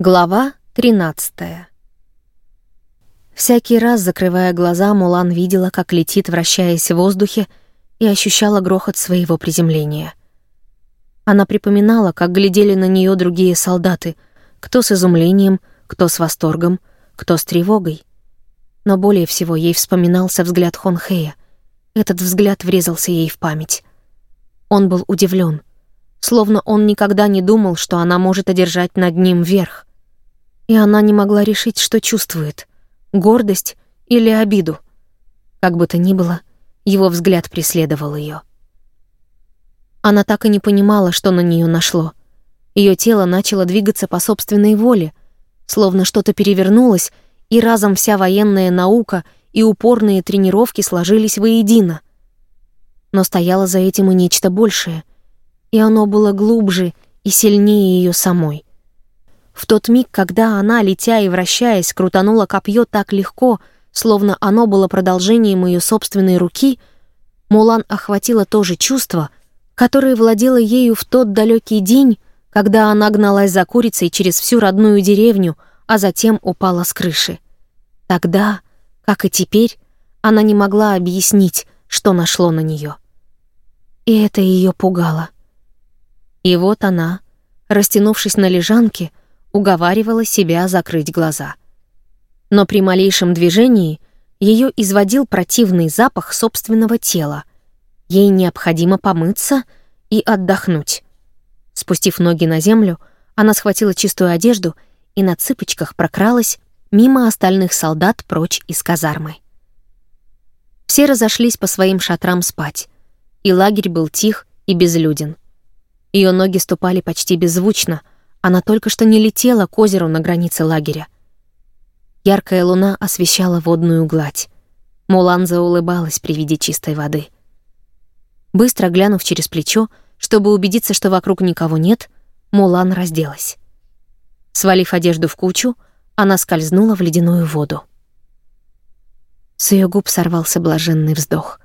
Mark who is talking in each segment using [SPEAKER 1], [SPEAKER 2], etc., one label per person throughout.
[SPEAKER 1] Глава 13 Всякий раз, закрывая глаза, Мулан видела, как летит, вращаясь в воздухе, и ощущала грохот своего приземления. Она припоминала, как глядели на нее другие солдаты, кто с изумлением, кто с восторгом, кто с тревогой. Но более всего ей вспоминался взгляд Хонхея. Этот взгляд врезался ей в память. Он был удивлен, словно он никогда не думал, что она может одержать над ним верх и она не могла решить, что чувствует — гордость или обиду. Как бы то ни было, его взгляд преследовал ее. Она так и не понимала, что на нее нашло. Ее тело начало двигаться по собственной воле, словно что-то перевернулось, и разом вся военная наука и упорные тренировки сложились воедино. Но стояло за этим и нечто большее, и оно было глубже и сильнее ее самой. В тот миг, когда она, летя и вращаясь, крутанула копье так легко, словно оно было продолжением ее собственной руки, Мулан охватило то же чувство, которое владело ею в тот далекий день, когда она гналась за курицей через всю родную деревню, а затем упала с крыши. Тогда, как и теперь, она не могла объяснить, что нашло на нее. И это ее пугало. И вот она, растянувшись на лежанке, уговаривала себя закрыть глаза. Но при малейшем движении ее изводил противный запах собственного тела. Ей необходимо помыться и отдохнуть. Спустив ноги на землю, она схватила чистую одежду и на цыпочках прокралась мимо остальных солдат прочь из казармы. Все разошлись по своим шатрам спать, и лагерь был тих и безлюден. Ее ноги ступали почти беззвучно — она только что не летела к озеру на границе лагеря. Яркая луна освещала водную гладь. Муланза улыбалась при виде чистой воды. Быстро глянув через плечо, чтобы убедиться, что вокруг никого нет, Мулан разделась. Свалив одежду в кучу, она скользнула в ледяную воду. С ее губ сорвался блаженный вздох.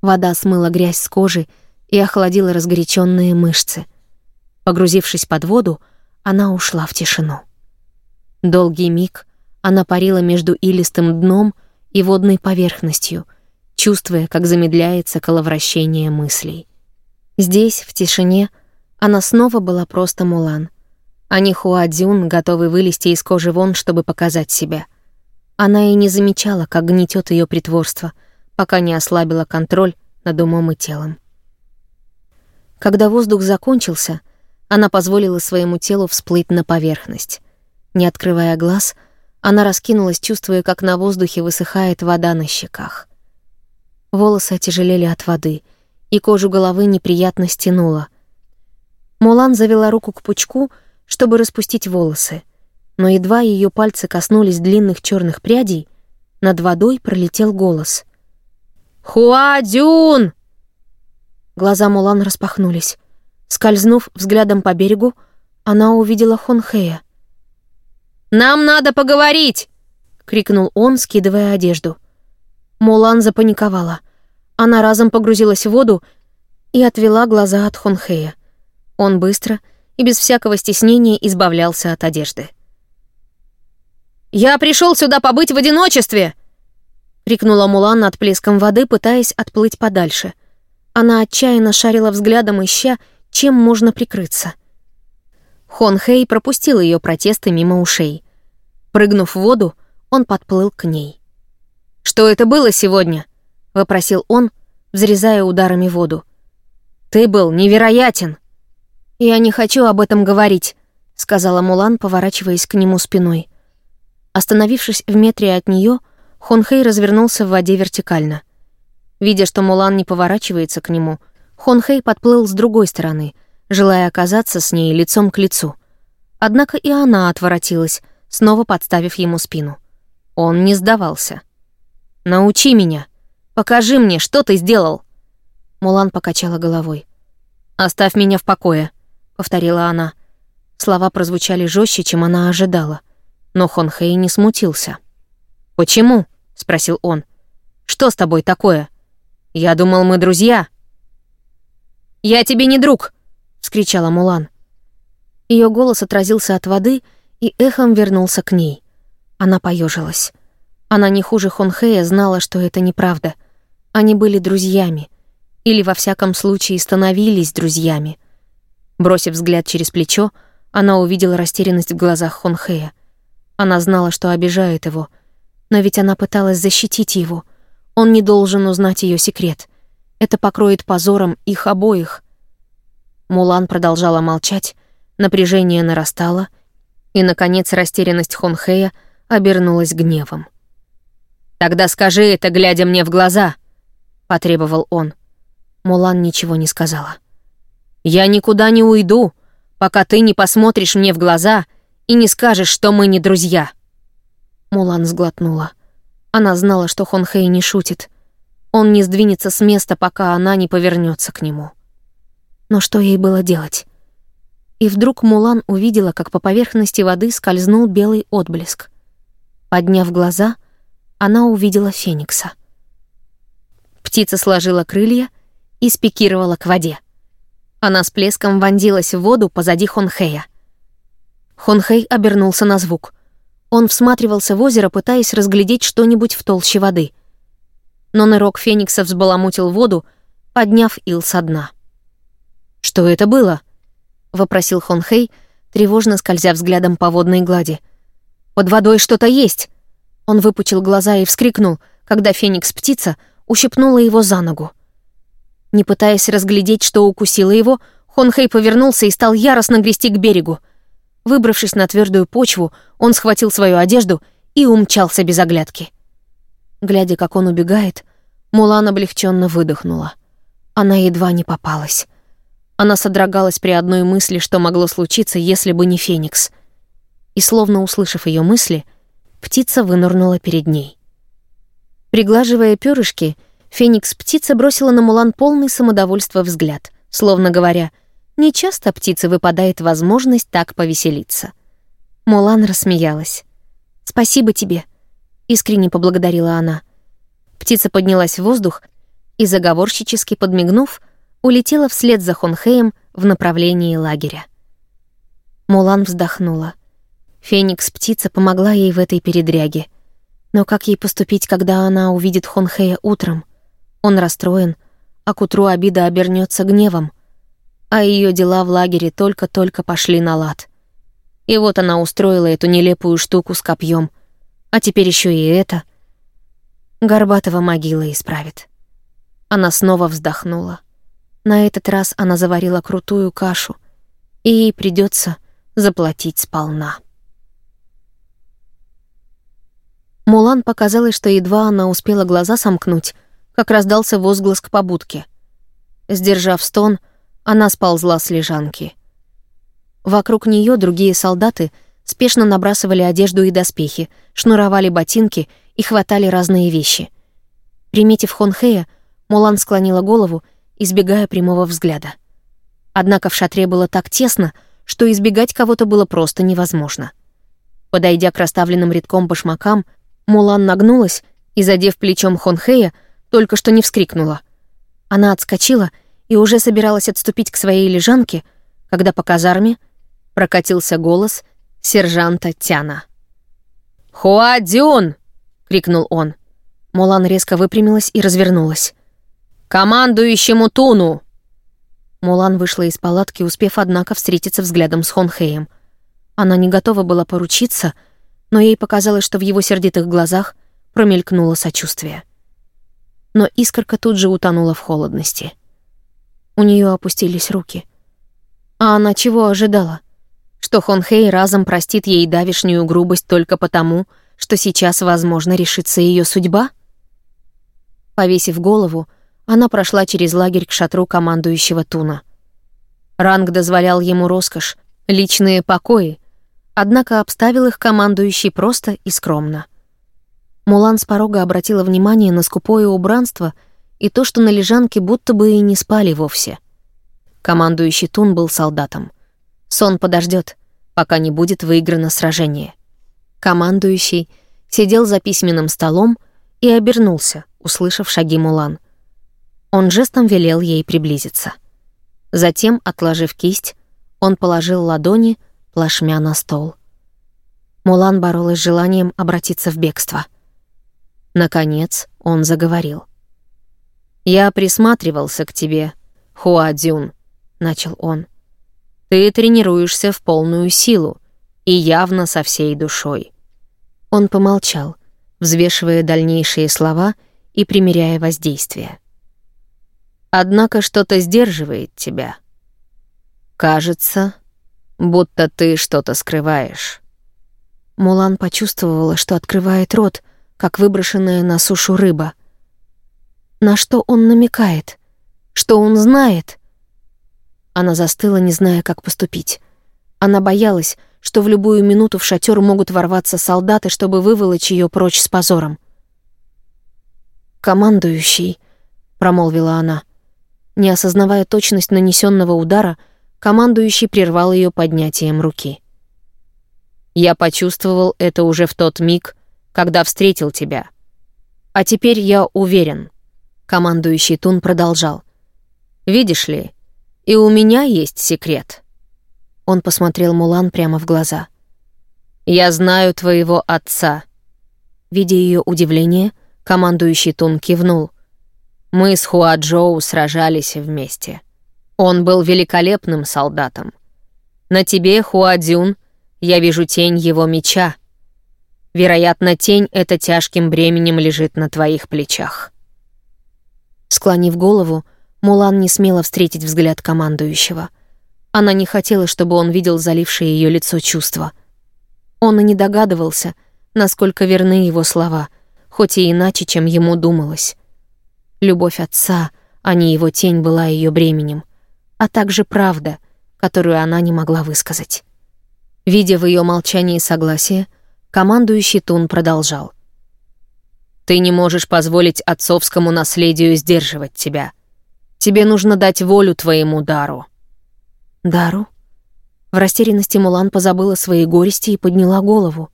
[SPEAKER 1] Вода смыла грязь с кожи и охладила разгоряченные мышцы. Погрузившись под воду, она ушла в тишину. Долгий миг она парила между илистым дном и водной поверхностью, чувствуя, как замедляется коловращение мыслей. Здесь, в тишине, она снова была просто Мулан, а не Хуадзюн, готовый вылезти из кожи вон, чтобы показать себя. Она и не замечала, как гнетет ее притворство, пока не ослабила контроль над умом и телом. Когда воздух закончился — она позволила своему телу всплыть на поверхность. Не открывая глаз, она раскинулась, чувствуя, как на воздухе высыхает вода на щеках. Волосы отяжелели от воды, и кожу головы неприятно стянуло. Мулан завела руку к пучку, чтобы распустить волосы, но едва ее пальцы коснулись длинных черных прядей, над водой пролетел голос. «Хуадюн!» Глаза Мулан распахнулись. Скользнув взглядом по берегу, она увидела Хонхея. «Нам надо поговорить!» — крикнул он, скидывая одежду. Мулан запаниковала. Она разом погрузилась в воду и отвела глаза от Хонхея. Он быстро и без всякого стеснения избавлялся от одежды. «Я пришел сюда побыть в одиночестве!» — крикнула Мулан над плеском воды, пытаясь отплыть подальше. Она отчаянно шарила взглядом, ища, чем можно прикрыться. Хон Хэй пропустил ее протесты мимо ушей. Прыгнув в воду, он подплыл к ней. «Что это было сегодня?» — вопросил он, взрезая ударами воду. «Ты был невероятен!» «Я не хочу об этом говорить», — сказала Мулан, поворачиваясь к нему спиной. Остановившись в метре от нее, Хонхэй развернулся в воде вертикально. Видя, что Мулан не поворачивается к нему, — Хонхэй подплыл с другой стороны, желая оказаться с ней лицом к лицу. Однако и она отворотилась, снова подставив ему спину. Он не сдавался. «Научи меня! Покажи мне, что ты сделал!» Мулан покачала головой. «Оставь меня в покое», — повторила она. Слова прозвучали жестче, чем она ожидала. Но Хонхэй не смутился. «Почему?» — спросил он. «Что с тобой такое? Я думал, мы друзья». «Я тебе не друг!» — вскричала Мулан. Ее голос отразился от воды, и эхом вернулся к ней. Она поежилась. Она не хуже Хонхея знала, что это неправда. Они были друзьями. Или, во всяком случае, становились друзьями. Бросив взгляд через плечо, она увидела растерянность в глазах Хонхея. Она знала, что обижает его. Но ведь она пыталась защитить его. Он не должен узнать ее секрет. Это покроет позором их обоих. Мулан продолжала молчать, напряжение нарастало, и, наконец, растерянность Хонхея обернулась гневом. «Тогда скажи это, глядя мне в глаза», — потребовал он. Мулан ничего не сказала. «Я никуда не уйду, пока ты не посмотришь мне в глаза и не скажешь, что мы не друзья». Мулан сглотнула. Она знала, что Хонхэй не шутит. Он не сдвинется с места, пока она не повернется к нему. Но что ей было делать? И вдруг Мулан увидела, как по поверхности воды скользнул белый отблеск. Подняв глаза, она увидела Феникса. Птица сложила крылья и спикировала к воде. Она с плеском вонзилась в воду позади Хонхея. Хонхей обернулся на звук. Он всматривался в озеро, пытаясь разглядеть что-нибудь в толще воды — но нырок Феникса взбаламутил воду, подняв ил со дна. «Что это было?» — вопросил Хонхей, тревожно скользя взглядом по водной глади. «Под водой что-то есть!» Он выпучил глаза и вскрикнул, когда Феникс-птица ущипнула его за ногу. Не пытаясь разглядеть, что укусило его, Хонхей повернулся и стал яростно грести к берегу. Выбравшись на твердую почву, он схватил свою одежду и умчался без оглядки. Глядя, как он убегает, Мулан облегченно выдохнула. Она едва не попалась. Она содрогалась при одной мысли, что могло случиться, если бы не Феникс. И словно услышав ее мысли, птица вынырнула перед ней. Приглаживая перышки, Феникс-птица бросила на Мулан полный самодовольства взгляд, словно говоря, «Не часто птице выпадает возможность так повеселиться». Мулан рассмеялась. «Спасибо тебе», искренне поблагодарила она. Птица поднялась в воздух и, заговорщически подмигнув, улетела вслед за Хонхеем в направлении лагеря. Мулан вздохнула. Феникс-птица помогла ей в этой передряге. Но как ей поступить, когда она увидит Хонхея утром? Он расстроен, а к утру обида обернется гневом. А ее дела в лагере только-только пошли на лад. И вот она устроила эту нелепую штуку с копьем — а теперь еще и это. Горбатого могила исправит. Она снова вздохнула. На этот раз она заварила крутую кашу, и ей придется заплатить сполна. Мулан показалось, что едва она успела глаза сомкнуть, как раздался возглас к побудке. Сдержав стон, она сползла с лежанки. Вокруг нее другие солдаты — спешно набрасывали одежду и доспехи, шнуровали ботинки и хватали разные вещи. Приметив Хонхея, Мулан склонила голову, избегая прямого взгляда. Однако в шатре было так тесно, что избегать кого-то было просто невозможно. Подойдя к расставленным рядком башмакам, Мулан нагнулась и, задев плечом Хонхея, только что не вскрикнула. Она отскочила и уже собиралась отступить к своей лежанке, когда по казарме прокатился голос — сержанта Тяна. «Хуадюн!» — крикнул он. Мулан резко выпрямилась и развернулась. «Командующему Туну!» Мулан вышла из палатки, успев, однако, встретиться взглядом с Хонхеем. Она не готова была поручиться, но ей показалось, что в его сердитых глазах промелькнуло сочувствие. Но искорка тут же утонула в холодности. У нее опустились руки. А она чего ожидала? — что Хонхей разом простит ей давишнюю грубость только потому, что сейчас, возможно, решится ее судьба? Повесив голову, она прошла через лагерь к шатру командующего Туна. Ранг дозволял ему роскошь, личные покои, однако обставил их командующий просто и скромно. Мулан с порога обратила внимание на скупое убранство и то, что на лежанке будто бы и не спали вовсе. Командующий Тун был солдатом — Сон подождет, пока не будет выиграно сражение. Командующий сидел за письменным столом и обернулся, услышав шаги Мулан. Он жестом велел ей приблизиться. Затем, отложив кисть, он положил ладони плашмя на стол. Мулан боролась с желанием обратиться в бегство. Наконец он заговорил. «Я присматривался к тебе, Хуадзюн», — начал он. «Ты тренируешься в полную силу и явно со всей душой». Он помолчал, взвешивая дальнейшие слова и примеряя воздействие. «Однако что-то сдерживает тебя. Кажется, будто ты что-то скрываешь».
[SPEAKER 2] Мулан почувствовала, что открывает рот, как выброшенная на сушу рыба. На что он намекает? Что он знает? Она застыла, не зная, как поступить. Она боялась, что в любую минуту в шатер могут ворваться солдаты, чтобы выволочь ее прочь с позором. «Командующий», — промолвила она. Не осознавая точность нанесенного удара, командующий прервал ее поднятием руки.
[SPEAKER 1] Я почувствовал это уже в тот миг, когда встретил тебя. А теперь я уверен. Командующий Тун продолжал. Видишь ли, и у меня есть секрет.
[SPEAKER 2] Он посмотрел Мулан прямо в глаза.
[SPEAKER 1] Я знаю твоего отца.
[SPEAKER 2] Видя ее удивление, командующий Тун кивнул.
[SPEAKER 1] Мы с Хуаджоу сражались вместе. Он был великолепным солдатом. На тебе, Хуадзюн, я вижу тень его меча. Вероятно, тень эта тяжким бременем лежит на твоих плечах.
[SPEAKER 2] Склонив голову, Мулан не смела встретить взгляд командующего. Она не хотела, чтобы он видел залившее ее лицо чувства. Он и не догадывался, насколько верны его слова, хоть и иначе, чем ему думалось. Любовь отца, а не его тень, была ее бременем, а также правда, которую она не могла высказать. Видя в ее молчании согласие, командующий Тун продолжал.
[SPEAKER 1] «Ты не можешь позволить отцовскому наследию сдерживать тебя. Тебе нужно дать волю твоему дару».
[SPEAKER 2] «Дару?» В растерянности Мулан позабыла свои горести и подняла голову.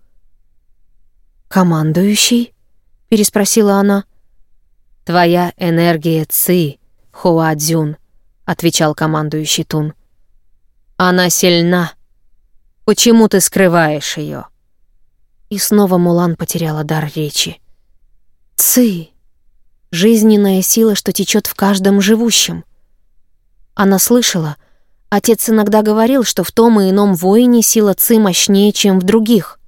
[SPEAKER 2] «Командующий?» — переспросила она.
[SPEAKER 1] «Твоя энергия Ци, Хуадзюн», — отвечал командующий Тун. «Она сильна, Почему ты скрываешь ее?
[SPEAKER 2] И снова Мулан потеряла дар речи. Ци. Жизненная сила, что течет в каждом живущем. Она слышала, отец иногда говорил, что в том и ином воине сила Ци мощнее, чем в других.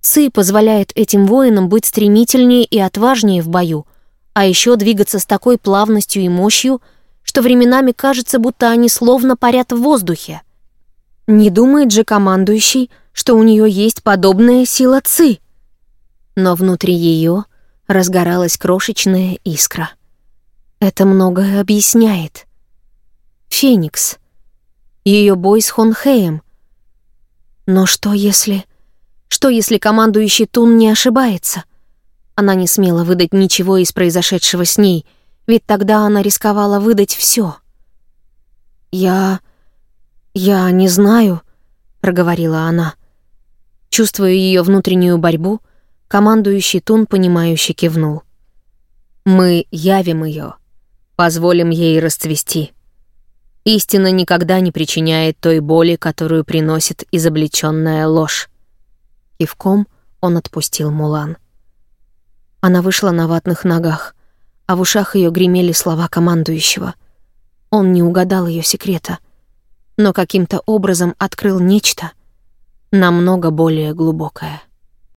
[SPEAKER 2] Ци позволяет этим воинам быть стремительнее и отважнее в бою, а еще двигаться с такой плавностью и мощью, что временами кажется, будто они словно парят в воздухе. Не думает же командующий, что у нее есть подобная сила Ци. Но внутри ее разгоралась крошечная искра. Это многое объясняет. Феникс. Ее бой с Хонхеем. Но что если... Что если командующий Тун не ошибается? Она не смела выдать ничего из произошедшего с ней, ведь тогда она рисковала выдать все. Я... «Я не знаю», — проговорила она. Чувствуя ее внутреннюю борьбу, командующий Тун, понимающе кивнул.
[SPEAKER 1] «Мы явим ее, позволим ей расцвести. Истина никогда не причиняет той боли, которую приносит изобличенная ложь».
[SPEAKER 2] Кивком он отпустил Мулан. Она вышла на ватных ногах, а в ушах ее гремели слова командующего. Он не угадал ее секрета — но каким-то образом открыл нечто намного более глубокое.